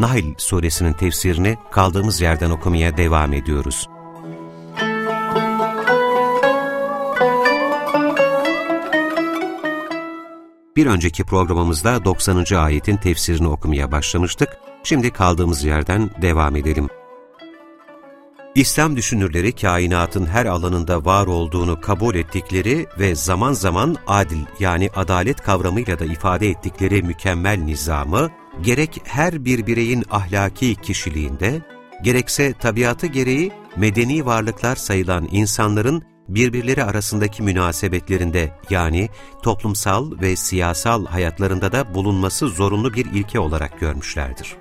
Nahl suresinin tefsirini kaldığımız yerden okumaya devam ediyoruz. Bir önceki programımızda 90. ayetin tefsirini okumaya başlamıştık. Şimdi kaldığımız yerden devam edelim. İslam düşünürleri kainatın her alanında var olduğunu kabul ettikleri ve zaman zaman adil yani adalet kavramıyla da ifade ettikleri mükemmel nizamı, gerek her bir bireyin ahlaki kişiliğinde, gerekse tabiatı gereği medeni varlıklar sayılan insanların birbirleri arasındaki münasebetlerinde yani toplumsal ve siyasal hayatlarında da bulunması zorunlu bir ilke olarak görmüşlerdir.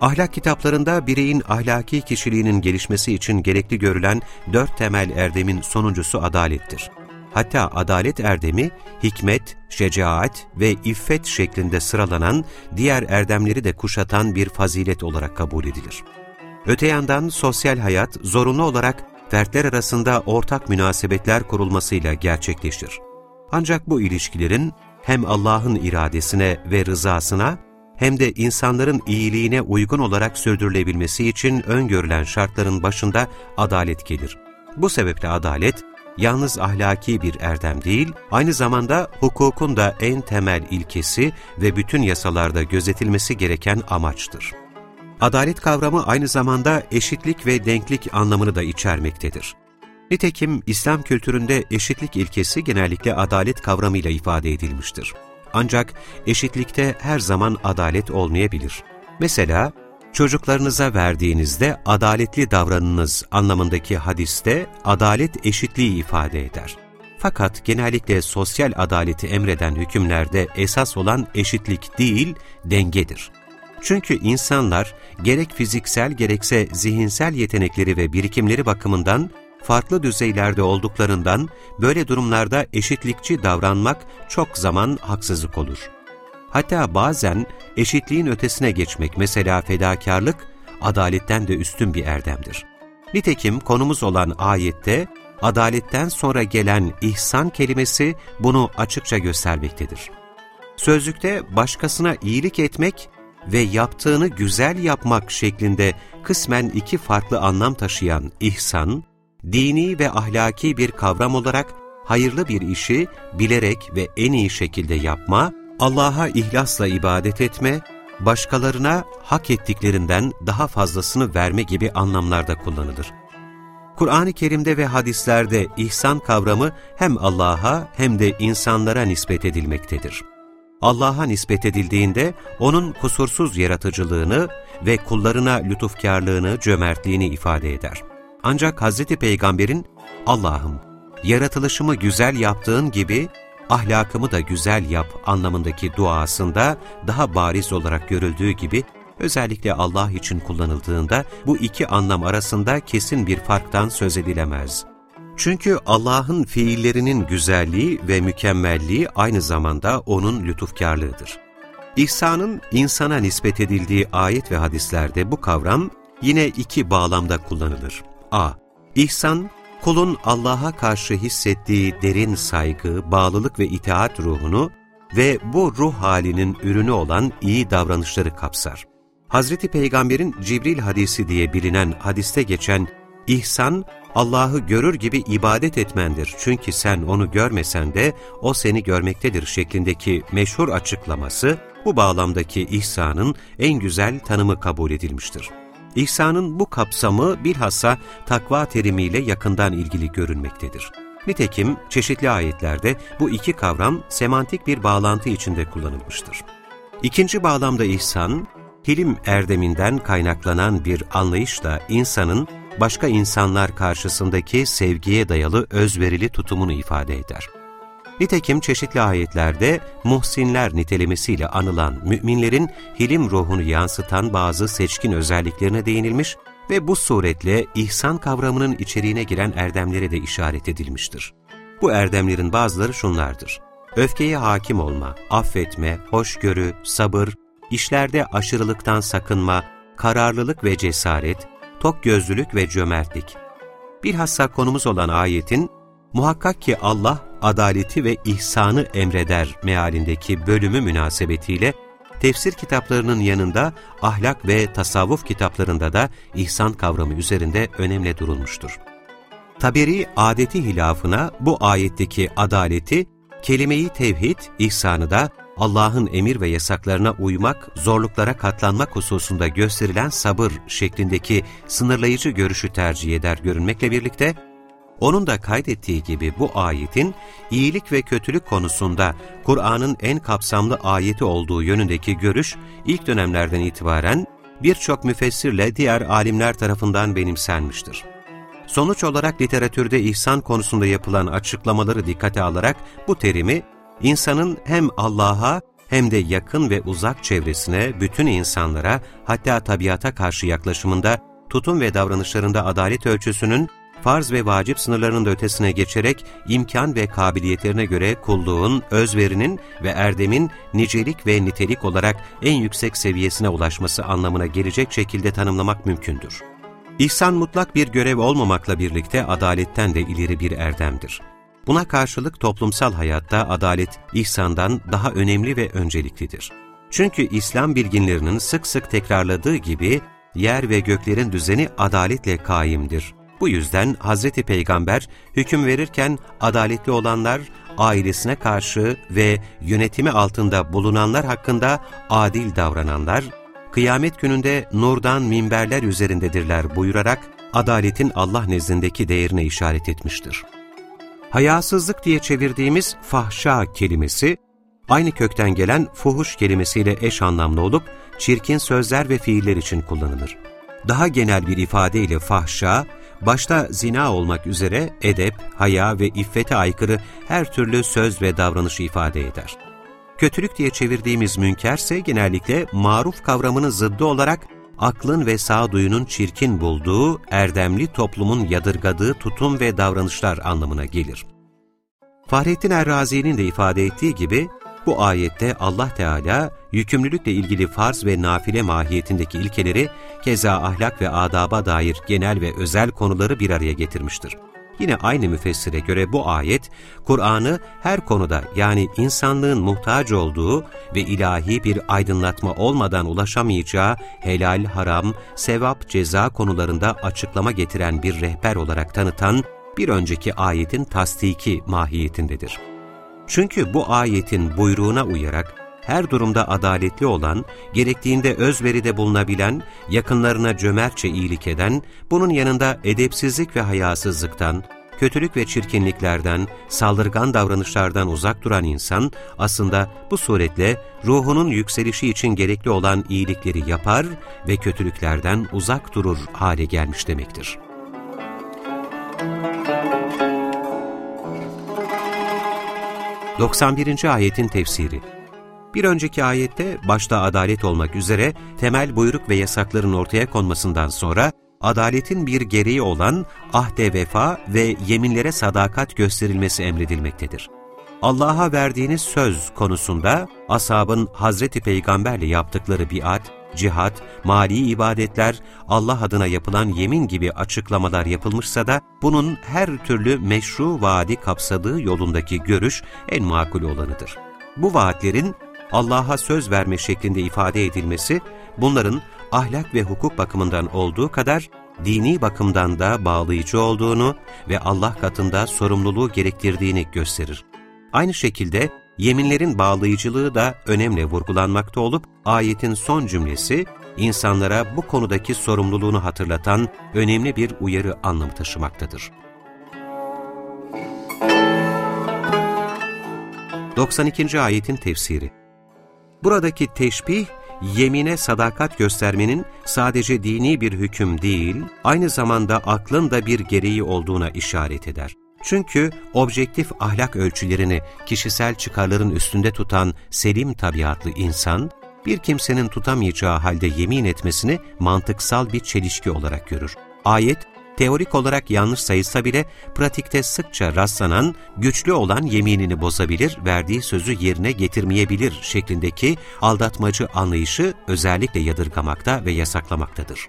Ahlak kitaplarında bireyin ahlaki kişiliğinin gelişmesi için gerekli görülen dört temel erdemin sonuncusu adalettir. Hatta adalet erdemi, hikmet, şecaat ve iffet şeklinde sıralanan diğer erdemleri de kuşatan bir fazilet olarak kabul edilir. Öte yandan sosyal hayat zorunlu olarak fertler arasında ortak münasebetler kurulmasıyla gerçekleşir. Ancak bu ilişkilerin hem Allah'ın iradesine ve rızasına hem de insanların iyiliğine uygun olarak sürdürülebilmesi için öngörülen şartların başında adalet gelir. Bu sebeple adalet, yalnız ahlaki bir erdem değil, aynı zamanda hukukun da en temel ilkesi ve bütün yasalarda gözetilmesi gereken amaçtır. Adalet kavramı aynı zamanda eşitlik ve denklik anlamını da içermektedir. Nitekim İslam kültüründe eşitlik ilkesi genellikle adalet kavramıyla ifade edilmiştir. Ancak eşitlikte her zaman adalet olmayabilir. Mesela, çocuklarınıza verdiğinizde adaletli davranınız anlamındaki hadiste adalet eşitliği ifade eder. Fakat genellikle sosyal adaleti emreden hükümlerde esas olan eşitlik değil, dengedir. Çünkü insanlar gerek fiziksel gerekse zihinsel yetenekleri ve birikimleri bakımından farklı düzeylerde olduklarından böyle durumlarda eşitlikçi davranmak çok zaman haksızlık olur. Hatta bazen eşitliğin ötesine geçmek mesela fedakarlık, adaletten de üstün bir erdemdir. Nitekim konumuz olan ayette, adaletten sonra gelen ihsan kelimesi bunu açıkça göstermektedir. Sözlükte başkasına iyilik etmek ve yaptığını güzel yapmak şeklinde kısmen iki farklı anlam taşıyan ihsan, dini ve ahlaki bir kavram olarak hayırlı bir işi bilerek ve en iyi şekilde yapma, Allah'a ihlasla ibadet etme, başkalarına hak ettiklerinden daha fazlasını verme gibi anlamlarda kullanılır. Kur'an-ı Kerim'de ve hadislerde ihsan kavramı hem Allah'a hem de insanlara nispet edilmektedir. Allah'a nispet edildiğinde O'nun kusursuz yaratıcılığını ve kullarına lütufkarlığını, cömertliğini ifade eder. Ancak Hz. Peygamber'in Allah'ım yaratılışımı güzel yaptığın gibi ahlakımı da güzel yap anlamındaki duasında daha bariz olarak görüldüğü gibi özellikle Allah için kullanıldığında bu iki anlam arasında kesin bir farktan söz edilemez. Çünkü Allah'ın fiillerinin güzelliği ve mükemmelliği aynı zamanda O'nun lütufkarlığıdır. İhsanın insana nispet edildiği ayet ve hadislerde bu kavram yine iki bağlamda kullanılır. a. İhsan, kulun Allah'a karşı hissettiği derin saygı, bağlılık ve itaat ruhunu ve bu ruh halinin ürünü olan iyi davranışları kapsar. Hazreti Peygamber'in Cibril hadisi diye bilinen hadiste geçen İhsan, Allah'ı görür gibi ibadet etmendir çünkü sen onu görmesen de o seni görmektedir şeklindeki meşhur açıklaması, bu bağlamdaki ihsanın en güzel tanımı kabul edilmiştir. İhsanın bu kapsamı bilhassa takva terimiyle yakından ilgili görünmektedir. Nitekim çeşitli ayetlerde bu iki kavram semantik bir bağlantı içinde kullanılmıştır. İkinci bağlamda ihsan, hilim erdeminden kaynaklanan bir anlayışla insanın başka insanlar karşısındaki sevgiye dayalı özverili tutumunu ifade eder. Nitekim çeşitli ayetlerde muhsinler nitelemesiyle anılan müminlerin hilim ruhunu yansıtan bazı seçkin özelliklerine değinilmiş ve bu suretle ihsan kavramının içeriğine giren erdemlere de işaret edilmiştir. Bu erdemlerin bazıları şunlardır. Öfkeye hakim olma, affetme, hoşgörü, sabır, işlerde aşırılıktan sakınma, kararlılık ve cesaret, tok gözlülük ve cömertlik. Bilhassa konumuz olan ayetin, muhakkak ki Allah adaleti ve ihsanı emreder mealindeki bölümü münasebetiyle, tefsir kitaplarının yanında ahlak ve tasavvuf kitaplarında da ihsan kavramı üzerinde önemli durulmuştur. Taberi adeti hilafına bu ayetteki adaleti, kelimeyi tevhid, ihsanı da Allah'ın emir ve yasaklarına uymak, zorluklara katlanmak hususunda gösterilen sabır şeklindeki sınırlayıcı görüşü tercih eder görünmekle birlikte, onun da kaydettiği gibi bu ayetin iyilik ve kötülük konusunda Kur'an'ın en kapsamlı ayeti olduğu yönündeki görüş ilk dönemlerden itibaren birçok müfessirle diğer alimler tarafından benimsenmiştir. Sonuç olarak literatürde ihsan konusunda yapılan açıklamaları dikkate alarak bu terimi insanın hem Allah'a hem de yakın ve uzak çevresine, bütün insanlara, hatta tabiata karşı yaklaşımında, tutum ve davranışlarında adalet ölçüsünün, farz ve vacip sınırlarının da ötesine geçerek imkan ve kabiliyetlerine göre kulluğun, özverinin ve erdemin nicelik ve nitelik olarak en yüksek seviyesine ulaşması anlamına gelecek şekilde tanımlamak mümkündür. İhsan mutlak bir görev olmamakla birlikte adaletten de ileri bir erdemdir. Buna karşılık toplumsal hayatta adalet, ihsandan daha önemli ve önceliklidir. Çünkü İslam bilginlerinin sık sık tekrarladığı gibi, yer ve göklerin düzeni adaletle kaimdir. Bu yüzden Hz. Peygamber hüküm verirken adaletli olanlar, ailesine karşı ve yönetimi altında bulunanlar hakkında adil davrananlar, kıyamet gününde nurdan minberler üzerindedirler buyurarak adaletin Allah nezdindeki değerine işaret etmiştir. Hayasızlık diye çevirdiğimiz fahşa kelimesi, aynı kökten gelen fuhuş kelimesiyle eş anlamlı olup, çirkin sözler ve fiiller için kullanılır. Daha genel bir ifadeyle fahşa, başta zina olmak üzere edep, haya ve iffete aykırı her türlü söz ve davranışı ifade eder. Kötülük diye çevirdiğimiz münkerse genellikle maruf kavramının zıddı olarak aklın ve sağduyunun çirkin bulduğu, erdemli toplumun yadırgadığı tutum ve davranışlar anlamına gelir. Fahrettin Errazi'nin de ifade ettiği gibi, bu ayette Allah Teala yükümlülükle ilgili farz ve nafile mahiyetindeki ilkeleri, keza ahlak ve adaba dair genel ve özel konuları bir araya getirmiştir. Yine aynı müfessire göre bu ayet, Kur'an'ı her konuda yani insanlığın muhtaç olduğu ve ilahi bir aydınlatma olmadan ulaşamayacağı helal, haram, sevap, ceza konularında açıklama getiren bir rehber olarak tanıtan bir önceki ayetin tasdiki mahiyetindedir. Çünkü bu ayetin buyruğuna uyarak her durumda adaletli olan, gerektiğinde özveride bulunabilen, yakınlarına cömertçe iyilik eden, bunun yanında edepsizlik ve hayasızlıktan, kötülük ve çirkinliklerden, saldırgan davranışlardan uzak duran insan, aslında bu suretle ruhunun yükselişi için gerekli olan iyilikleri yapar ve kötülüklerden uzak durur hale gelmiş demektir. 91. ayetin tefsiri Bir önceki ayette başta adalet olmak üzere temel buyruk ve yasakların ortaya konmasından sonra adaletin bir gereği olan ahde vefa ve yeminlere sadakat gösterilmesi emredilmektedir. Allah'a verdiğiniz söz konusunda ashabın Hazreti Peygamberle yaptıkları biat, cihat, mali ibadetler, Allah adına yapılan yemin gibi açıklamalar yapılmışsa da bunun her türlü meşru vaadi kapsadığı yolundaki görüş en makul olanıdır. Bu vaatlerin Allah'a söz verme şeklinde ifade edilmesi, bunların ahlak ve hukuk bakımından olduğu kadar dini bakımdan da bağlayıcı olduğunu ve Allah katında sorumluluğu gerektirdiğini gösterir. Aynı şekilde yeminlerin bağlayıcılığı da önemli vurgulanmakta olup, ayetin son cümlesi, insanlara bu konudaki sorumluluğunu hatırlatan önemli bir uyarı anlamı taşımaktadır. 92. ayetin tefsiri Buradaki teşbih, yemine sadakat göstermenin sadece dini bir hüküm değil, aynı zamanda aklın da bir gereği olduğuna işaret eder. Çünkü objektif ahlak ölçülerini kişisel çıkarların üstünde tutan selim tabiatlı insan, bir kimsenin tutamayacağı halde yemin etmesini mantıksal bir çelişki olarak görür. Ayet, teorik olarak yanlış sayılsa bile pratikte sıkça rastlanan, güçlü olan yeminini bozabilir, verdiği sözü yerine getirmeyebilir şeklindeki aldatmacı anlayışı özellikle yadırgamakta ve yasaklamaktadır.